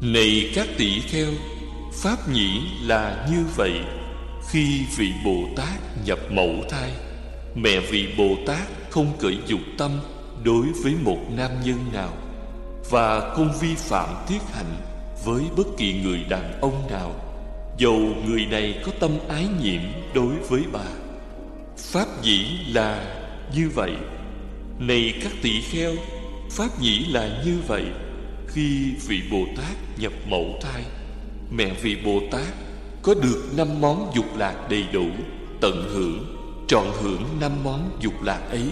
Này các tỷ kheo, Pháp nhĩ là như vậy. Khi vị Bồ Tát nhập mẫu thai, Mẹ vị Bồ Tát không cởi dục tâm Đối với một nam nhân nào Và không vi phạm thiết hạnh Với bất kỳ người đàn ông nào, Dầu người này có tâm ái nhiễm đối với bà. Pháp dĩ là như vậy. Này các tỷ kheo, Pháp dĩ là như vậy. Khi vị Bồ Tát nhập mẫu thai Mẹ vị Bồ Tát có được năm món dục lạc đầy đủ Tận hưởng, trọn hưởng năm món dục lạc ấy.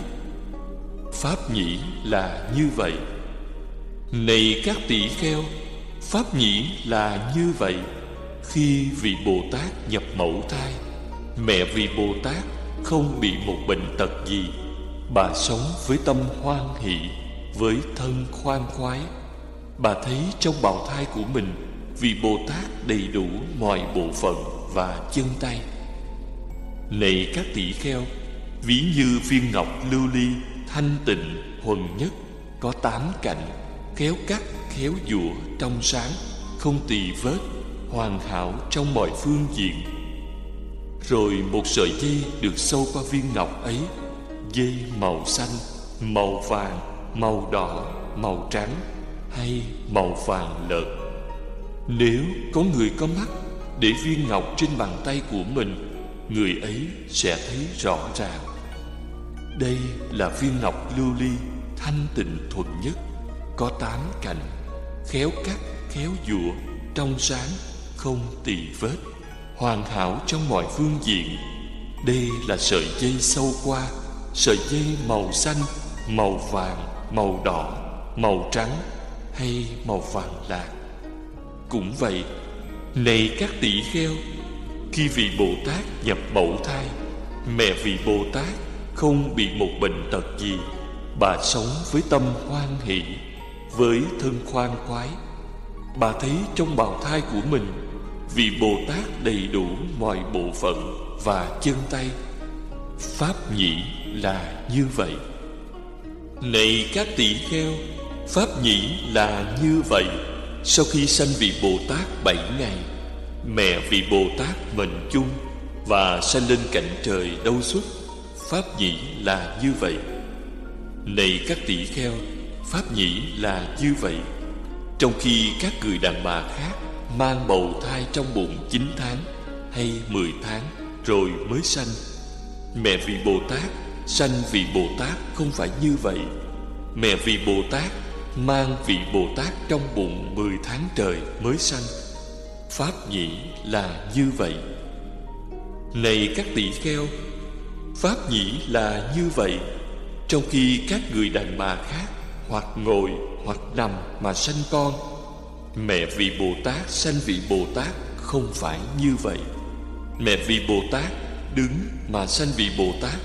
Pháp nhĩ là như vậy. Này các tỷ kheo Pháp nhĩ là như vậy. Khi vị Bồ Tát nhập mẫu thai Mẹ vị Bồ Tát không bị một bệnh tật gì. Bà sống với tâm hoan hỷ Với thân khoan khoái. Bà thấy trong bào thai của mình Vị Bồ Tát đầy đủ mọi bộ phận và chân tay. Này các tỷ kheo Ví như viên ngọc lưu ly Thanh tịnh, huần nhất Có tám cạnh Khéo cắt, khéo dụa, trong sáng Không tỳ vết Hoàn hảo trong mọi phương diện. Rồi một sợi dây được sâu qua viên ngọc ấy Dây màu xanh, màu vàng, màu đỏ, màu trắng. Hay màu vàng lợt Nếu có người có mắt Để viên ngọc trên bàn tay của mình Người ấy sẽ thấy rõ ràng. Đây là viên ngọc lưu ly Thanh tịnh thuần nhất Có tám cạnh Khéo cắt, khéo dụa Trong sáng, không tỳ vết Hoàn hảo trong mọi phương diện. Đây là sợi dây sâu qua Sợi dây màu xanh, màu vàng, màu đỏ, màu trắng hay màu vàng lạc Cũng vậy, này các tỷ kheo Khi vị Bồ Tát nhập mẫu thai Mẹ vị Bồ Tát không bị một bệnh tật gì Bà sống với tâm hoan hỷ Với thân khoan khoái. Bà thấy trong bào thai của mình Vị Bồ Tát đầy đủ mọi bộ phận và chân tay. Pháp nhĩ là như vậy. Này các tỷ kheo Pháp nhĩ là như vậy. Sau khi sanh vị Bồ Tát bảy ngày, Mẹ vị Bồ Tát mệnh chung Và sanh lên cạnh trời đâu xuất, Pháp nhĩ là như vậy. Này các tỷ kheo, Pháp nhĩ là như vậy. Trong khi các người đàn bà khác Mang bầu thai trong bụng 9 tháng Hay 10 tháng Rồi mới sanh, Mẹ vị Bồ Tát Sanh vị Bồ Tát không phải như vậy. Mẹ vị Bồ Tát Mang vị Bồ Tát trong bụng 10 tháng trời mới sanh. Pháp nhĩ là như vậy. Này các tỷ kheo, Pháp nhĩ là như vậy. Trong khi các người đàn bà khác Hoặc ngồi hoặc nằm mà sanh con, Mẹ vị Bồ Tát sanh vị Bồ Tát không phải như vậy. Mẹ vị Bồ Tát đứng mà sanh vị Bồ Tát.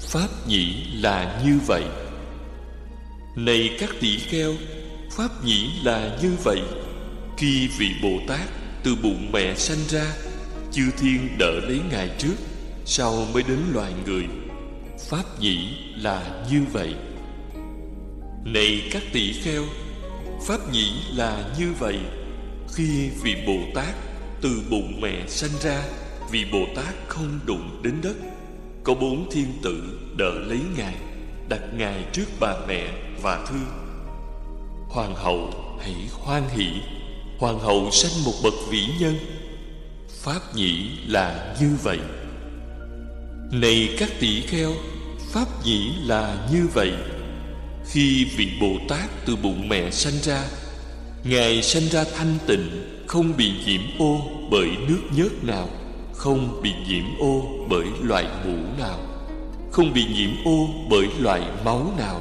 Pháp nhĩ là như vậy. Này các tỷ kheo, Pháp nhĩ là như vậy. Khi vị Bồ Tát từ bụng mẹ sanh ra, Chư thiên đỡ lấy Ngài trước, Sau mới đến loài người. Pháp nhĩ là như vậy. Này các tỷ kheo, Pháp nhĩ là như vậy. Khi vị Bồ Tát từ bụng mẹ sanh ra, Vị Bồ Tát không đụng đến đất, Có bốn thiên tử đỡ lấy Ngài. Đặt Ngài trước bà mẹ và thương Hoàng hậu, hãy hoan hỷ. Hoàng hậu sanh một bậc vĩ nhân. Pháp nhĩ là như vậy. Này các tỷ kheo, Pháp nhĩ là như vậy. Khi vị Bồ Tát từ bụng mẹ sanh ra, Ngài sanh ra thanh tịnh, Không bị nhiễm ô bởi nước nhớt nào, Không bị nhiễm ô bởi loại mũ nào. Không bị nhiễm ô bởi loại máu nào.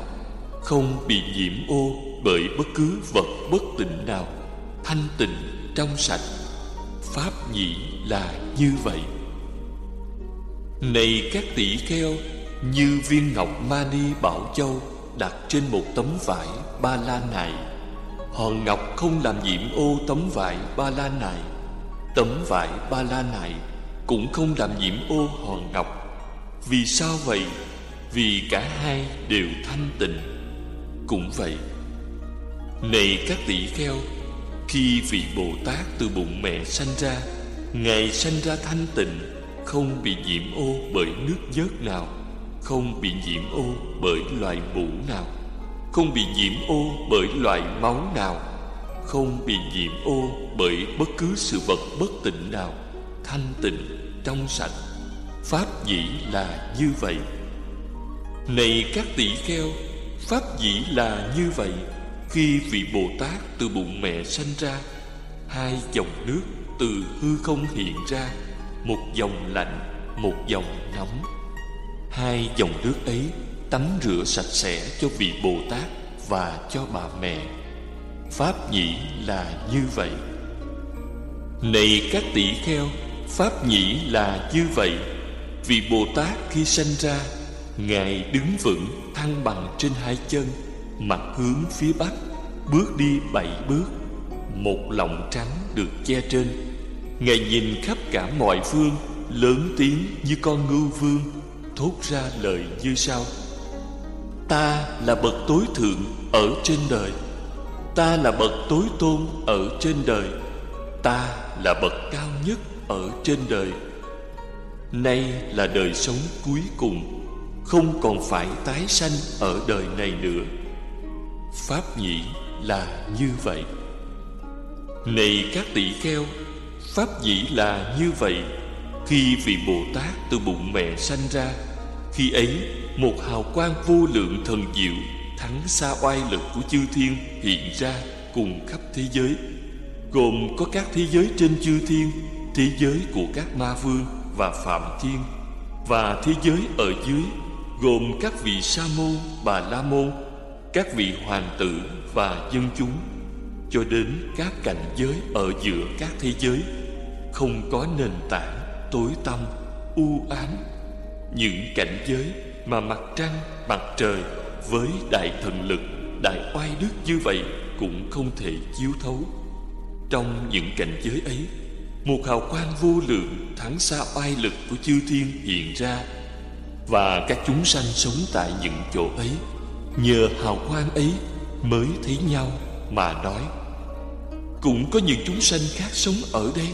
Không bị nhiễm ô bởi bất cứ vật bất tịnh nào. Thanh tịnh trong sạch. Pháp nhị là như vậy. Này các tỷ kheo, Như viên ngọc mani bảo châu Đặt trên một tấm vải ba la này Hòn ngọc không làm nhiễm ô tấm vải ba la này Tấm vải ba la này Cũng không làm nhiễm ô hòn ngọc. Vì sao vậy? Vì cả hai đều thanh tịnh Cũng vậy Này các tỷ kheo Khi vị Bồ Tát từ bụng mẹ sanh ra Ngài sanh ra thanh tịnh Không bị nhiễm ô bởi nước nhớt nào Không bị nhiễm ô bởi loại mũ nào Không bị nhiễm ô bởi loại máu nào Không bị nhiễm ô bởi bất cứ sự vật bất tịnh nào Thanh tịnh, trong sạch Pháp dĩ là như vậy. Này các tỷ kheo Pháp dĩ là như vậy. Khi vị Bồ Tát từ bụng mẹ sanh ra Hai dòng nước từ hư không hiện ra Một dòng lạnh, một dòng nóng. Hai dòng nước ấy tắm rửa sạch sẽ cho vị Bồ Tát và cho bà mẹ. Pháp nhĩ là như vậy. Này các tỷ kheo Pháp nhĩ là như vậy vì Bồ Tát khi sanh ra, Ngài đứng vững, thăng bằng trên hai chân, Mặt hướng phía bắc, Bước đi bảy bước. Một lòng trắng được che trên. Ngài nhìn khắp cả mọi phương, Lớn tiếng như con ngưu vương, Thốt ra lời như sau. Ta là bậc tối thượng ở trên đời. Ta là bậc tối tôn ở trên đời. Ta là bậc cao nhất ở trên đời. Nay là đời sống cuối cùng, Không còn phải tái sanh ở đời này nữa. Pháp nhĩ là như vậy. Này các tỷ kheo, Pháp dĩ là như vậy. Khi vị Bồ Tát từ bụng mẹ sanh ra, Khi ấy, một hào quang vô lượng thần diệu, Thắng xa oai lực của chư thiên hiện ra cùng khắp thế giới. Gồm có các thế giới trên chư thiên, Thế giới của các ma vương và phạm thiên Và thế giới ở dưới Gồm các vị sa môn, bà la môn Các vị hoàng tử và dân chúng Cho đến các cảnh giới ở giữa các thế giới Không có nền tảng, tối tăm, u ám. Những cảnh giới mà mặt trăng, mặt trời Với đại thần lực, đại oai đức như vậy Cũng không thể chiếu thấu. Trong những cảnh giới ấy một hào quang vô lượng thắng xa oai lực của chư thiên hiện ra, và các chúng sanh sống tại những chỗ ấy, nhờ hào quang ấy mới thấy nhau mà nói. Cũng có những chúng sanh khác sống ở đây,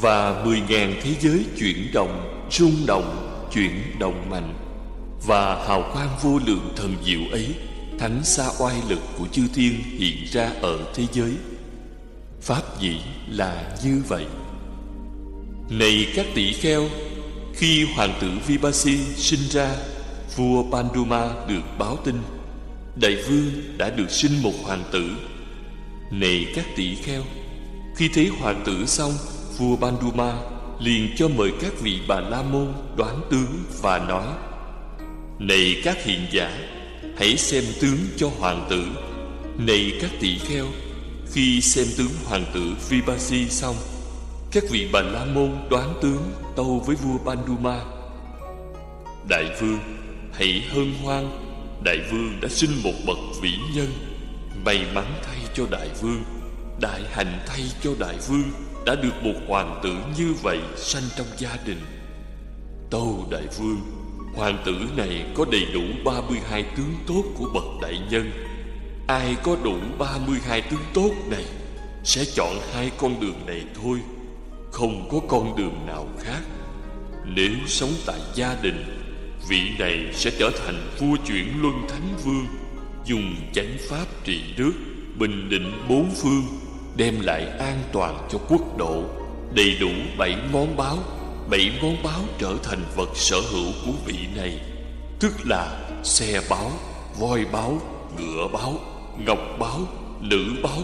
và mười ngàn thế giới chuyển động, rung động, chuyển động mạnh, và hào quang vô lượng thần diệu ấy thắng xa oai lực của chư thiên hiện ra ở thế giới. Pháp dĩ là như vậy. Này các tỷ kheo, Khi hoàng tử Vipassi sinh ra, Vua Panduma được báo tin, Đại vương đã được sinh một hoàng tử. Này các tỷ kheo, Khi thấy hoàng tử xong, Vua Panduma liền cho mời các vị bà la môn đoán tướng và nói, Này các hiện giả, Hãy xem tướng cho hoàng tử. Này các tỷ kheo khi xem tướng hoàng tử Vipassi xong, Các vị bà La Môn đoán tướng tâu với vua Panduma Đại vương, hãy hân hoan, Đại vương đã sinh một bậc vĩ nhân. May mắn thay cho đại vương, Đại hạnh thay cho đại vương Đã được một hoàng tử như vậy sanh trong gia đình. Tâu đại vương, Hoàng tử này có đầy đủ 32 tướng tốt của bậc đại nhân. Ai có đủ 32 tướng tốt này Sẽ chọn hai con đường này thôi. Không có con đường nào khác. Nếu sống tại gia đình Vị này sẽ trở thành vua chuyển luân thánh vương Dùng chánh pháp trị nước Bình định bốn phương Đem lại an toàn cho quốc độ Đầy đủ bảy món báo Bảy món báo trở thành vật sở hữu của vị này. Tức là xe báo, voi báo, ngựa báo. Ngọc báo, nữ báo,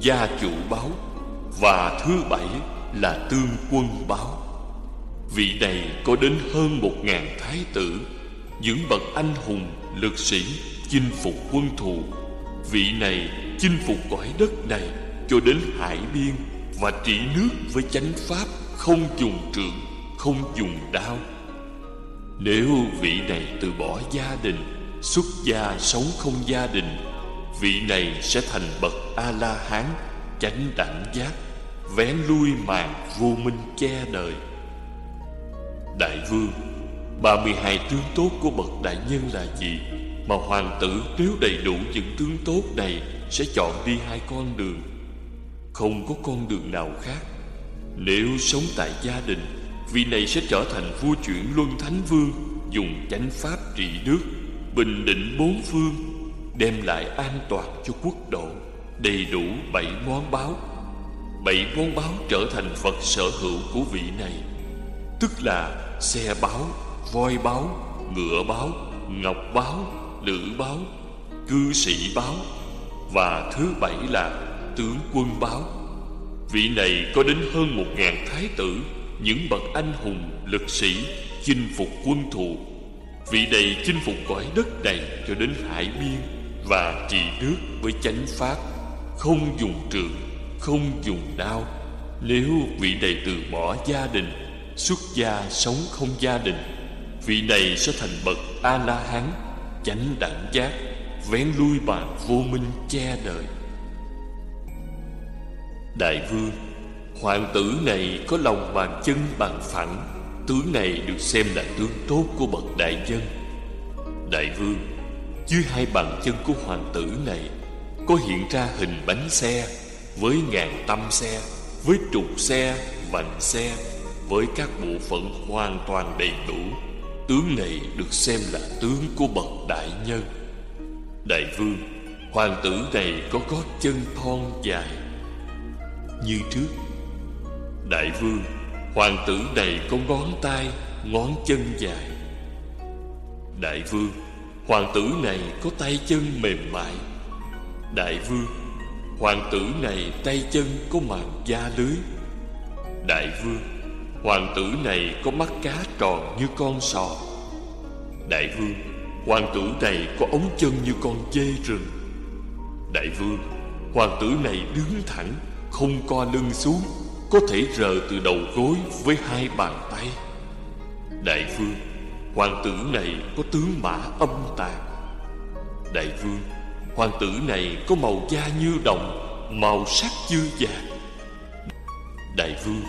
gia chủ báo Và thứ bảy là tương quân báo. Vị này có đến hơn một ngàn thái tử Những bậc anh hùng, lực sĩ Chinh phục quân thù. Vị này chinh phục cõi đất này Cho đến hải biên Và trị nước với chánh pháp Không dùng trượng, không dùng đao. Nếu vị này từ bỏ gia đình Xuất gia sống không gia đình Vị này sẽ thành bậc A-la-hán, Chánh đẳng giác, Vén lui màn vô minh che đời. Đại vương 32 tướng tốt của bậc đại nhân là gì? Mà hoàng tử nếu đầy đủ những tướng tốt này Sẽ chọn đi hai con đường. Không có con đường nào khác. Nếu sống tại gia đình, Vị này sẽ trở thành vua chuyển luân thánh vương, Dùng chánh pháp trị nước, Bình định bốn phương Đem lại an toàn cho quốc độ Đầy đủ bảy món báo. Bảy món báo trở thành vật sở hữu của vị này Tức là xe báo, voi báo, ngựa báo, ngọc báo, lữ báo, cư sĩ báo Và thứ bảy là tướng quân báo. Vị này có đến hơn một ngàn thái tử Những bậc anh hùng, lực sĩ Chinh phục quân thù. Vị này chinh phục cõi đất này cho đến hải biên. Và trị nước với chánh pháp. Không dùng trường, không dùng đao Nếu vị này từ bỏ gia đình Xuất gia sống không gia đình Vị này sẽ thành bậc A-la-hán Chánh đẳng giác Vén lui bàn vô minh che đời. Đại vương Hoàng tử này có lòng bàn chân bằng phẳng Tướng này được xem là tướng tốt của bậc đại dân Đại vương dưới hai bàn chân của hoàng tử này Có hiện ra hình bánh xe Với ngàn tâm xe Với trục xe, vành xe Với các bộ phận hoàn toàn đầy đủ. Tướng này được xem là tướng của bậc đại nhân. Đại vương Hoàng tử này có gót chân thon dài Như trước. Đại vương Hoàng tử này có ngón tay Ngón chân dài. Đại vương Hoàng tử này có tay chân mềm mại. Đại vương, Hoàng tử này tay chân có màng da lưới. Đại vương, Hoàng tử này có mắt cá tròn như con sò. Đại vương, Hoàng tử này có ống chân như con dê rừng. Đại vương, Hoàng tử này đứng thẳng, Không co lưng xuống, Có thể rờ từ đầu gối với hai bàn tay. Đại vương Hoàng tử này có tướng mã âm tàn. Đại vương, Hoàng tử này có màu da như đồng, Màu sắc như vàng. Đại vương,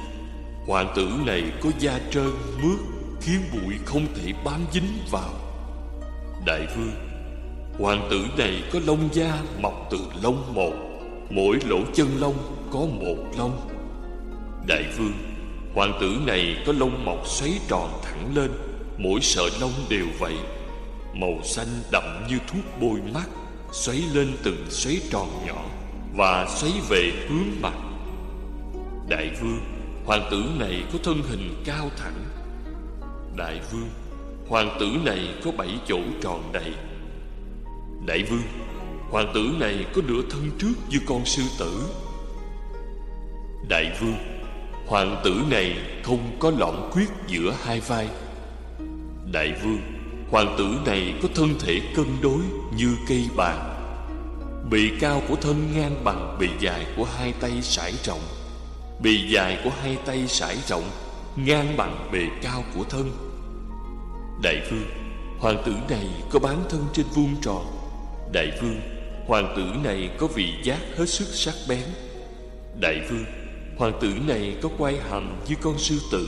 Hoàng tử này có da trơn, mướt, Khiến bụi không thể bám dính vào. Đại vương, Hoàng tử này có lông da mọc từ lông một, Mỗi lỗ chân lông có một lông. Đại vương, Hoàng tử này có lông mọc xoáy tròn thẳng lên. Mỗi sợi lông đều vậy. Màu xanh đậm như thuốc bôi mắt Xoáy lên từng xoáy tròn nhỏ Và xoáy về hướng mặt. Đại vương, Hoàng tử này có thân hình cao thẳng. Đại vương, Hoàng tử này có bảy chỗ tròn đầy. Đại vương, Hoàng tử này có nửa thân trước như con sư tử. Đại vương, Hoàng tử này không có lõm khuyết giữa hai vai. Đại vương, Hoàng tử này có thân thể cân đối như cây bàn. Bì cao của thân ngang bằng bì dài của hai tay sải rộng. Bì dài của hai tay sải rộng, Ngang bằng bề cao của thân. Đại vương, Hoàng tử này có bán thân trên vuông tròn Đại vương, Hoàng tử này có vị giác hết sức sắc bén. Đại vương, Hoàng tử này có quai hàm như con sư tử.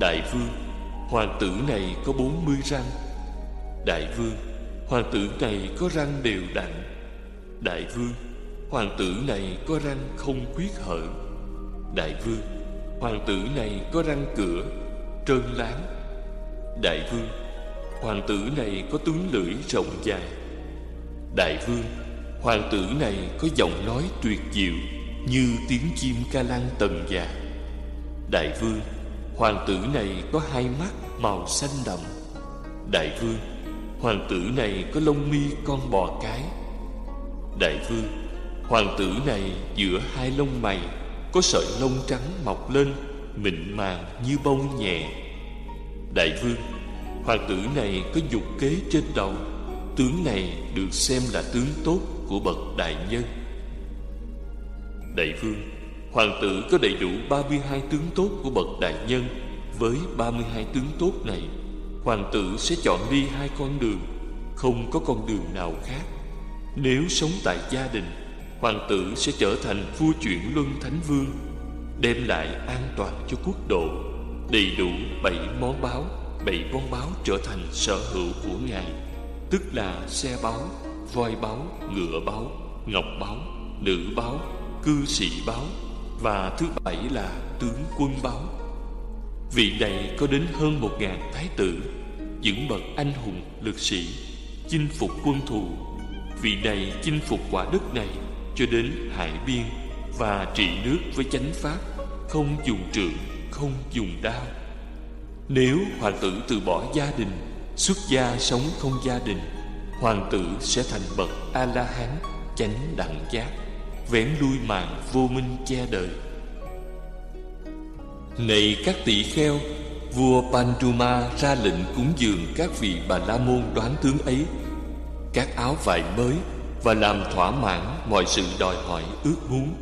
Đại vương Hoàng tử này có bốn mươi răng. Đại vương, Hoàng tử này có răng đều đặn. Đại vương, Hoàng tử này có răng không khuyết hở. Đại vương, Hoàng tử này có răng cửa, Trơn láng. Đại vương, Hoàng tử này có tướng lưỡi rộng dài. Đại vương, Hoàng tử này có giọng nói tuyệt diệu Như tiếng chim ca lăng tần già dạ. Đại vương Hoàng tử này có hai mắt màu xanh đậm. Đại vương, Hoàng tử này có lông mi con bò cái. Đại vương, Hoàng tử này giữa hai lông mày Có sợi lông trắng mọc lên, Mịn màng như bông nhẹ. Đại vương, Hoàng tử này có dục kế trên đầu. Tướng này được xem là tướng tốt của bậc đại nhân. Đại vương Hoàng tử có đầy đủ 32 tướng tốt của bậc đại nhân. Với 32 tướng tốt này Hoàng tử sẽ chọn đi hai con đường Không có con đường nào khác. Nếu sống tại gia đình Hoàng tử sẽ trở thành vua chuyển luân thánh vương Đem lại an toàn cho quốc độ Đầy đủ bảy món báo Bảy món báo trở thành sở hữu của Ngài Tức là xe báo, voi báo, ngựa báo, ngọc báo, nữ báo, cư sĩ báo. Và thứ bảy là tướng quân báo. Vị này có đến hơn một ngàn thái tử Những bậc anh hùng lực sĩ Chinh phục quân thù. Vị này chinh phục quả đất này Cho đến hải biên Và trị nước với chánh pháp Không dùng trượng, không dùng đao. Nếu hoàng tử từ bỏ gia đình Xuất gia sống không gia đình Hoàng tử sẽ thành bậc A-la-hán Chánh đẳng giác. Vén lui màn vô minh che đời Này các tỷ kheo Vua Panduma ra lệnh cúng dường các vị bà la môn đoán tướng ấy. Các áo vải mới Và làm thỏa mãn mọi sự đòi hỏi ước muốn.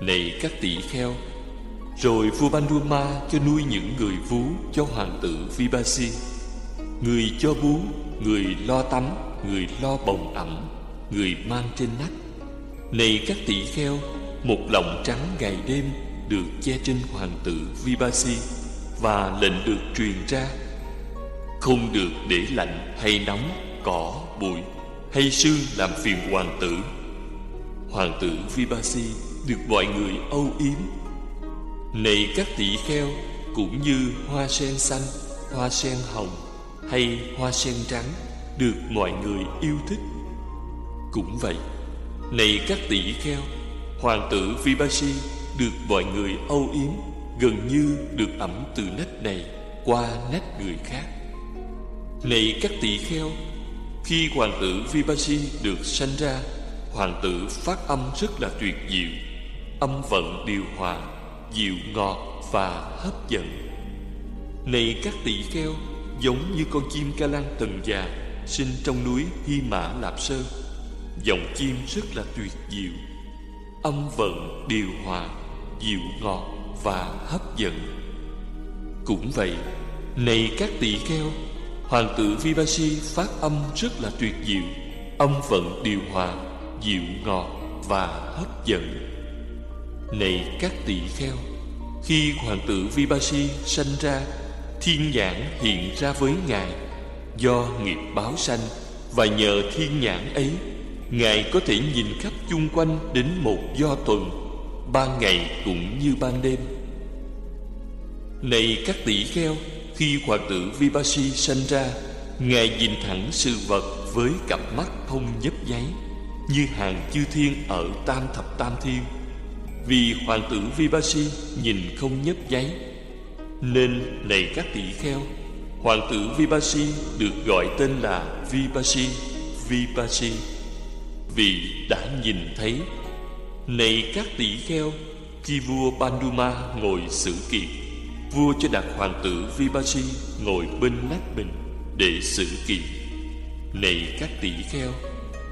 Này các tỷ kheo Rồi vua Panduma cho nuôi những người vú cho hoàng tử Vipassi Người cho bú, người lo tắm, người lo bồng ẩm Người mang trên nách. Này các tỷ kheo Một lòng trắng ngày đêm Được che trên hoàng tử Vipassi Và lệnh được truyền ra. Không được để lạnh hay nóng Cỏ, bụi hay sương làm phiền hoàng tử. Hoàng tử Vipassi được mọi người âu yếm. Này các tỷ kheo Cũng như hoa sen xanh, hoa sen hồng hay hoa sen trắng được mọi người yêu thích. Cũng vậy, này các tỷ kheo, hoàng tử Vipassi được mọi người âu yếm gần như được ẩm từ nách này qua nách người khác. Này các tỷ kheo, khi hoàng tử Vipassi được sanh ra, hoàng tử phát âm rất là tuyệt diệu, âm vận điều hòa, dịu ngọt và hấp dẫn. Này các tỷ kheo, giống như con chim ca lan tần già sinh trong núi Hy Mã Lạp Sơn. Giọng chim rất là tuyệt diệu, âm vận điều hòa, dịu ngọt và hấp dẫn. Cũng vậy, này các tỷ kheo, hoàng tử Vipassi phát âm rất là tuyệt diệu, âm vận điều hòa, dịu ngọt và hấp dẫn. Này các tỷ kheo, khi hoàng tử Vipassi sanh ra Thiên nhãn hiện ra với Ngài Do nghiệp báo sanh Và nhờ thiên nhãn ấy Ngài có thể nhìn khắp chung quanh đến một do tuần Ban ngày cũng như ban đêm. Này các tỷ kheo, Khi hoàng tử Vipassi sanh ra, Ngài nhìn thẳng sự vật với cặp mắt không nhấp nháy, Như hàng chư thiên ở tam thập tam thiên. Vì hoàng tử Vipassi nhìn không nhấp nháy, nên này các tỷ kheo Hoàng tử Vipassi được gọi tên là Vipassi Vipassi vì đã nhìn thấy Này các tỷ kheo Khi vua Panduma ngồi xử kiện Vua cho đặt hoàng tử Vipassi ngồi bên nách mình Để xử kiện Này các tỷ kheo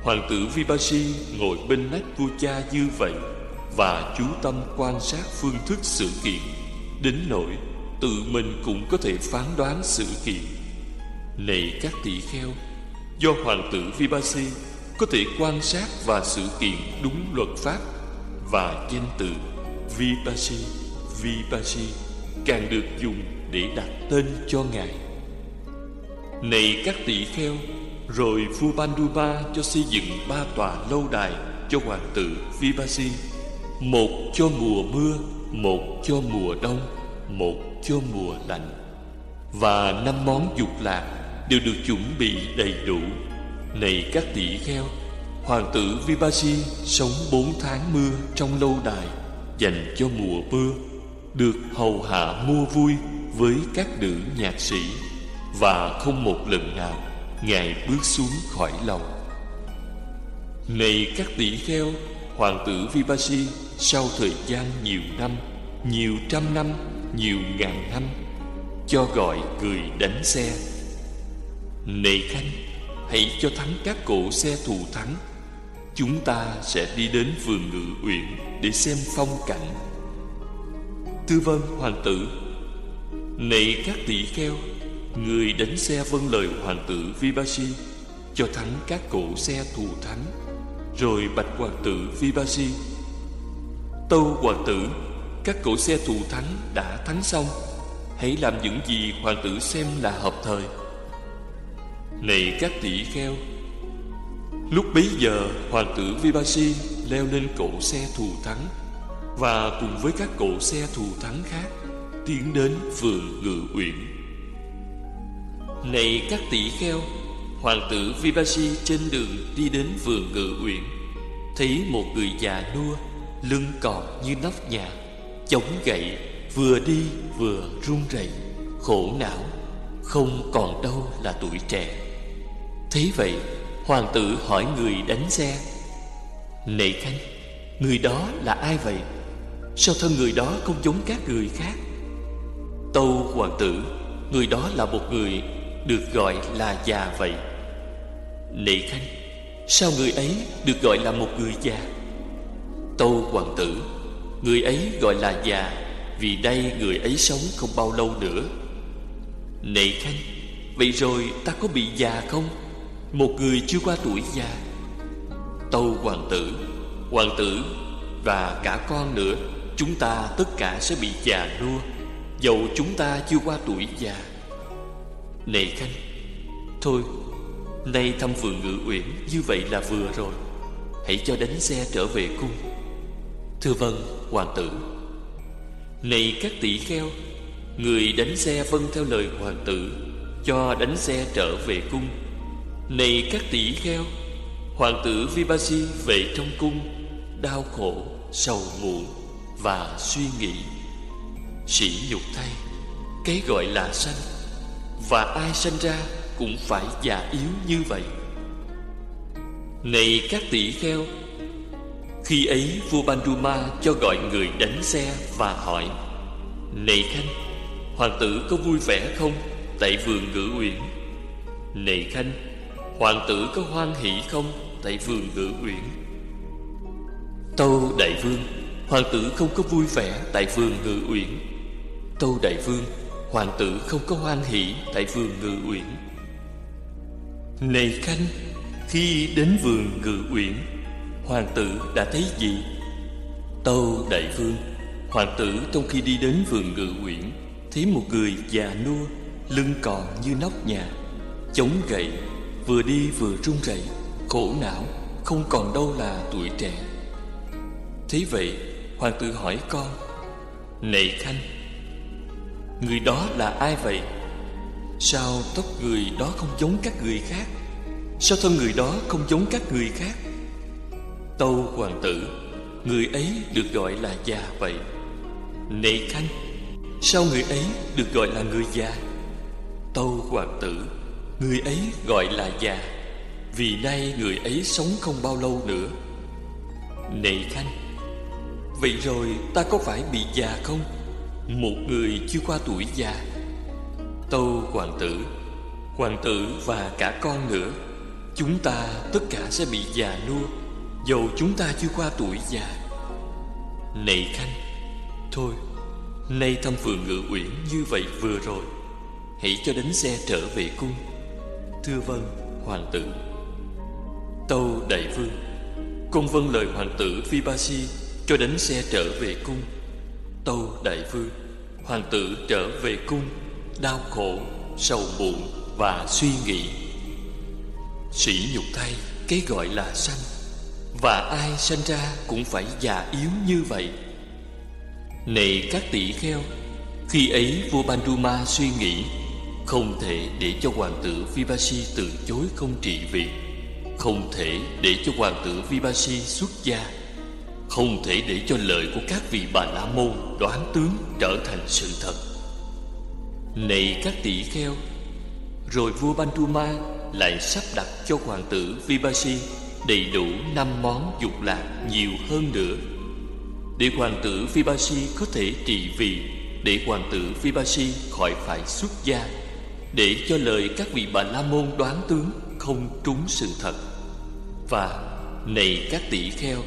Hoàng tử Vipassi ngồi bên nách vua cha như vậy Và chú tâm quan sát phương thức sự kiện Đến nỗi tự mình cũng có thể phán đoán sự kiện. Này các tỷ kheo, do hoàng tử Vipassi có thể quan sát và sự kiện đúng luật pháp và danh từ Vipassi, Vipassi càng được dùng để đặt tên cho ngài. Này các tỷ kheo, rồi vua Panduba cho xây dựng ba tòa lâu đài cho hoàng tử Vipassi, một cho mùa mưa, một cho mùa đông, một cho mùa lạnh và năm món dục lạc đều được chuẩn bị đầy đủ này các tỷ kheo, hoàng tử vipassi sống bốn tháng mưa trong lâu đài, dành cho mùa mưa, được hầu hạ mua vui với các nữ nhạc sĩ và không một lần nào ngài bước xuống khỏi lòng. này các tỷ kheo, hoàng tử vipassi sau thời gian nhiều năm, nhiều trăm năm, nhiều ngàn năm, cho gọi người đánh xe này khanh hãy cho thắng các cổ xe thù thắng. Chúng ta sẽ đi đến vườn ngự uyển để xem phong cảnh. Tư vân hoàng tử, này các tỷ kheo, người đánh xe vâng lời hoàng tử vipassi cho thắng các cổ xe thù thắng. Rồi bạch hoàng tử vipassi tâu hoàng tử, các cổ xe thù thắng đã thắng xong. Hãy làm những gì hoàng tử xem là hợp thời. Này các tỷ kheo, Lúc bấy giờ hoàng tử Vipassi leo lên cỗ xe thù thắng, và cùng với các cỗ xe thù thắng khác tiến đến vườn ngự uyển. Này các tỷ kheo hoàng tử vipasi trên đường đi đến vườn ngự uyển, thấy một người già nua lưng cọp như nóc nhà, chống gậy, vừa đi vừa run rẩy, khổ não, không còn đâu là tuổi trẻ thế vậy, hoàng tử hỏi người đánh xe. Nệ khanh, người đó là ai vậy? Sao thân người đó không giống các người khác? Tâu hoàng tử, người đó là một người được gọi là già vậy. Nệ khanh, sao người ấy được gọi là một người già? Tâu hoàng tử, người ấy gọi là già vì đây người ấy sống không bao lâu nữa. Nệ khanh, vậy rồi ta có bị già không? Một người chưa qua tuổi già. Tâu hoàng tử hoàng tử và cả con nữa, chúng ta tất cả sẽ bị già nua, dầu chúng ta chưa qua tuổi già. Này khanh, thôi, nay thăm vườn ngự uyển như vậy là vừa rồi. Hãy cho đánh xe trở về cung. Thưa vâng hoàng tử. Này các tỷ kheo, người đánh xe vâng theo lời hoàng tử, cho đánh xe trở về cung này các tỷ kheo, hoàng tử vipasi về trong cung, đau khổ, sầu muộn và suy nghĩ. Sỉ nhục thay, cái gọi là sanh, và ai sanh ra cũng phải già yếu như vậy. Này các tỷ kheo, khi ấy vua Banduma cho gọi người đánh xe và hỏi, Này Khanh, Hoàng tử có vui vẻ không? Tại vườn ngự uyển. Này Khanh Hoàng tử có hoan hỷ không? Tại vườn ngự uyển. Tâu Đại Vương, Hoàng tử không có vui vẻ Tại vườn ngự uyển. Tâu Đại Vương, Hoàng tử không có hoan hỷ Tại vườn ngự uyển. Này Khanh, Khi đến vườn ngự uyển, Hoàng tử đã thấy gì? Tâu Đại Vương, Hoàng tử trong khi đi đến vườn ngự uyển, Thấy một người già nua, Lưng còn như nóc nhà, Chống gậy. Vừa đi vừa run rẩy, Khổ não, Không còn đâu là tuổi trẻ. Thế vậy, Hoàng tử hỏi con Này Khanh, Người đó là ai vậy? Sao tóc người đó không giống các người khác? Sao thân người đó không giống các người khác? Tâu hoàng tử, Người ấy được gọi là già vậy. Này Khanh, Sao người ấy được gọi là người già? Tâu hoàng tử Người ấy gọi là già, Vì nay người ấy sống không bao lâu nữa. Này Khanh, Vậy rồi ta có phải bị già không? Một người chưa qua tuổi già. Tâu hoàng tử Hoàng tử và cả con nữa, Chúng ta tất cả sẽ bị già nua, Dầu chúng ta chưa qua tuổi già. Này Khanh, Thôi, Nay thăm phường ngự uyển như vậy vừa rồi, Hãy cho đánh xe trở về cung. Thưa vâng Hoàng tử. Tâu Đại Vương Con vâng lời Hoàng tử Vipasi Cho đánh xe trở về cung. Tâu Đại Vương Hoàng tử trở về cung Đau khổ, sầu muộn và suy nghĩ. Sỉ nhục thay Cái gọi là sanh. Và ai sanh ra cũng phải già yếu như vậy. Này các tỷ kheo Khi ấy vua Banduma suy nghĩ không thể để cho hoàng tử Vipasi từ chối không trị vì. Không thể để cho hoàng tử Vipasi xuất gia. Không thể để cho lời của các vị bà la môn đoán tướng trở thành sự thật. Này các tỷ kheo, Rồi vua Banduma lại sắp đặt cho hoàng tử Vipasi đầy đủ năm món dục lạc nhiều hơn nữa. Để hoàng tử Vipasi có thể trị vì, để hoàng tử Vipasi khỏi phải xuất gia để cho lời các vị bà la môn đoán tướng không trúng sự thật. Và này các tỷ kheo,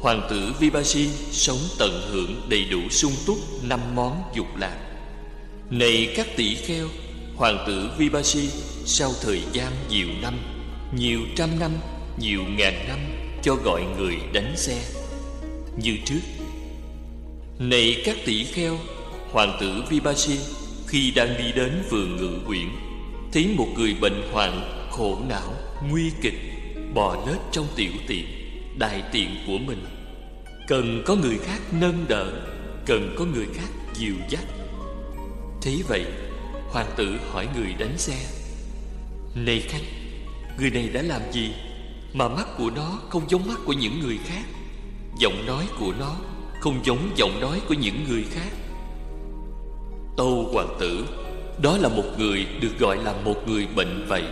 hoàng tử Vipasi sống tận hưởng đầy đủ sung túc năm món dục lạc. Này các tỷ kheo, hoàng tử Vipasi sau thời gian nhiều năm, nhiều trăm năm, nhiều ngàn năm cho gọi người đánh xe. Như trước, này các tỷ kheo, hoàng tử vipasi khi đang đi đến vườn ngự uyển, thấy một người bệnh hoạn, khổ não, nguy kịch, bò lết trong tiểu tiện đại tiện của mình. Cần có người khác nâng đỡ, Cần có người khác dìu dắt. Thế vậy, Hoàng tử hỏi người đánh xe, Này Khanh, Người này đã làm gì Mà mắt của nó không giống mắt của những người khác? Giọng nói của nó Không giống giọng nói của những người khác. Tâu hoàng tử, Đó là một người được gọi là một người bệnh vậy.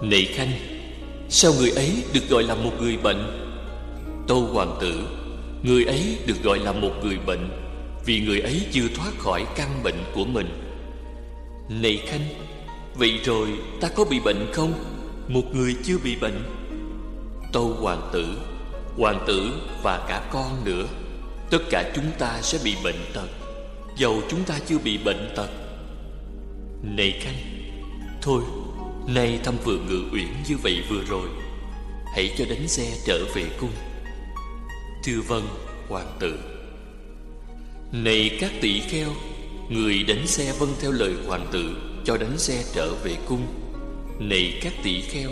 Này Khanh, Sao người ấy được gọi là một người bệnh? Tâu hoàng tử, Người ấy được gọi là một người bệnh Vì người ấy chưa thoát khỏi căn bệnh của mình. Này Khanh, Vậy rồi ta có bị bệnh không? Một người chưa bị bệnh. Tâu hoàng tử Hoàng tử và cả con nữa, Tất cả chúng ta sẽ bị bệnh tật. Dầu chúng ta chưa bị bệnh tật. Này Khanh Thôi Nay thăm vườn ngự uyển như vậy vừa rồi. Hãy cho đánh xe trở về cung. Thưa vân hoàng tử. Này các tỷ kheo Người đánh xe vâng theo lời hoàng tử Cho đánh xe trở về cung. Này các tỷ kheo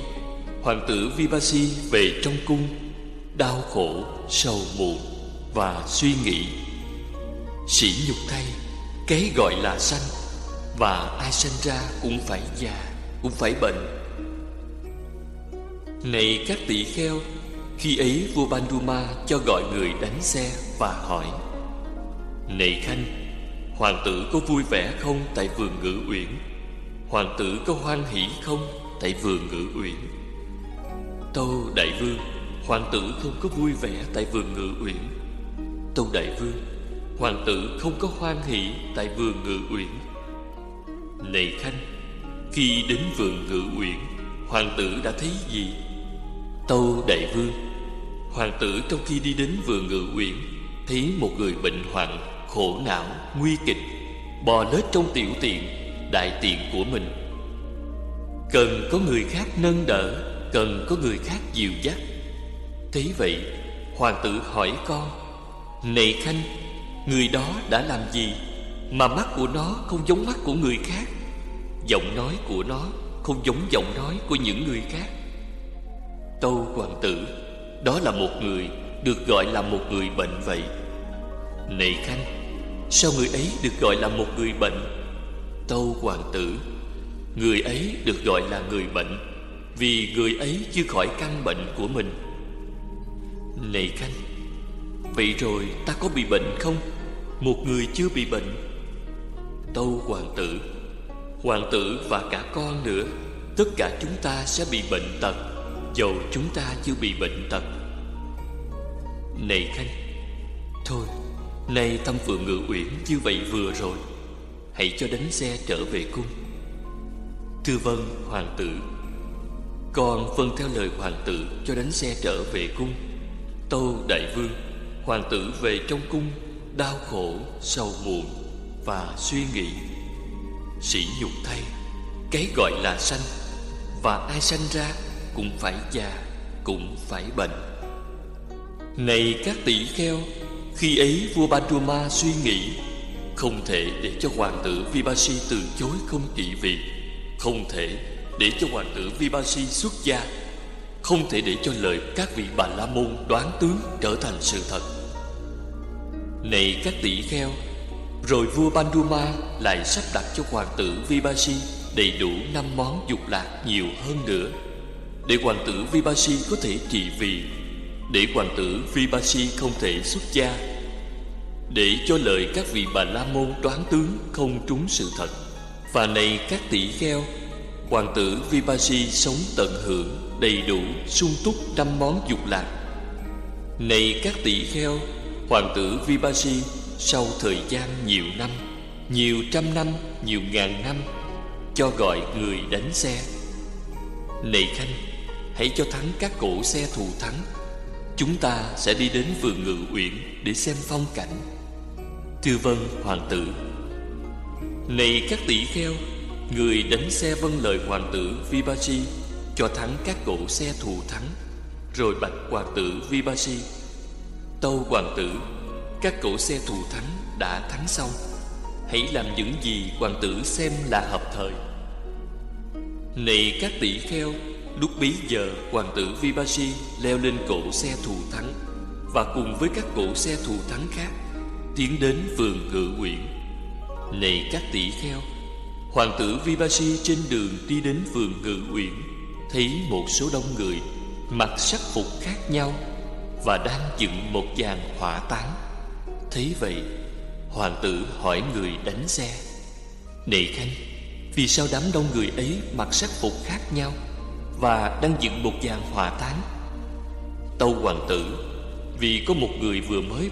Hoàng tử Vipassi về trong cung Đau khổ, sầu muộn Và suy nghĩ. Sỉ nhục thay Cái gọi là sanh, Và ai sanh ra cũng phải già, Cũng phải bệnh. Này các tỷ kheo, Khi ấy vua Banduma cho gọi người đánh xe Và hỏi, Này Khanh, Hoàng tử có vui vẻ không tại vườn ngự uyển? Hoàng tử có hoan hỷ không tại vườn ngự uyển? Tâu đại vương, Hoàng tử không có vui vẻ tại vườn ngự uyển. Tâu đại vương Hoàng tử không có hoan hỷ tại vườn ngự uyển. Này Khanh Khi đến vườn ngự uyển Hoàng tử đã thấy gì? Tâu đại vương Hoàng tử trong khi đi đến vườn ngự uyển Thấy một người bệnh hoạn Khổ não, nguy kịch Bò lết trong tiểu tiện Đại tiện của mình. Cần có người khác nâng đỡ Cần có người khác dìu dắt. Thế vậy Hoàng tử hỏi con Này Khanh Người đó đã làm gì Mà mắt của nó không giống mắt của người khác? Giọng nói của nó Không giống giọng nói của những người khác. Tâu hoàng tử, Đó là một người Được gọi là một người bệnh vậy. Này Khanh, Sao người ấy được gọi là một người bệnh? Tâu hoàng tử, Người ấy được gọi là người bệnh Vì người ấy chưa khỏi căn bệnh của mình. Này Khanh, Vậy rồi ta có bị bệnh không? Một người chưa bị bệnh. Tâu hoàng tử. Hoàng tử và cả con nữa, Tất cả chúng ta sẽ bị bệnh tật, Dầu chúng ta chưa bị bệnh tật. Này Khanh, Thôi, Nay tâm phượng ngự uyển như vậy vừa rồi, Hãy cho đánh xe trở về cung. Thưa vâng hoàng tử. Con vâng theo lời hoàng tử Cho đánh xe trở về cung. Tâu đại vương, Hoàng tử về trong cung. Đau khổ, sầu muộn Và suy nghĩ. Sỉ nhục thay Cái gọi là sanh Và ai sanh ra Cũng phải già Cũng phải bệnh. Này các tỷ kheo Khi ấy vua Banduma suy nghĩ Không thể để cho hoàng tử Vipassi từ chối không trị vì Không thể để cho hoàng tử Vipassi xuất gia Không thể để cho lời các vị bà la môn đoán tướng trở thành sự thật. Này các tỷ kheo, Rồi vua Panduma lại sắp đặt cho hoàng tử Vipassi Đầy đủ năm món dục lạc nhiều hơn nữa. Để hoàng tử Vipassi có thể trị vì, Để hoàng tử Vipassi không thể xuất gia, Để cho lời các vị bà la môn đoán tướng không trúng sự thật. Và này các tỷ kheo, Hoàng tử Vipassi sống tận hưởng đầy đủ sung túc năm món dục lạc. Này các tỷ kheo Hoàng tử Vipassi sau thời gian nhiều năm Nhiều trăm năm, nhiều ngàn năm Cho gọi người đánh xe. Này Khanh Hãy cho thắng các cổ xe thù thắng. Chúng ta sẽ đi đến vườn ngự uyển Để xem phong cảnh. Thưa vâng hoàng tử. Này các tỷ kheo Người đánh xe vâng lời hoàng tử Vipassi Cho thắng các cổ xe thù thắng. Rồi bạch hoàng tử Vipassi Tâu hoàng tử, Các cỗ xe thù thắng đã thắng xong. Hãy làm những gì hoàng tử xem là hợp thời. Này các tỷ kheo, Lúc bấy giờ hoàng tử Vibashi leo lên cỗ xe thù thắng Và cùng với các cỗ xe thù thắng khác Tiến đến vườn ngự quyển Này các tỷ kheo, Hoàng tử Vibashi trên đường đi đến vườn ngự uyển, Thấy một số đông người Mặc sắc phục khác nhau và đang dựng một dàn hỏa táng. Thấy vậy, Hoàng tử hỏi người đánh xe Này Khanh, Vì sao đám đông người ấy mặc sắc phục khác nhau Và đang dựng một dàn hỏa táng? Tâu hoàng tử, Vì có một người vừa mới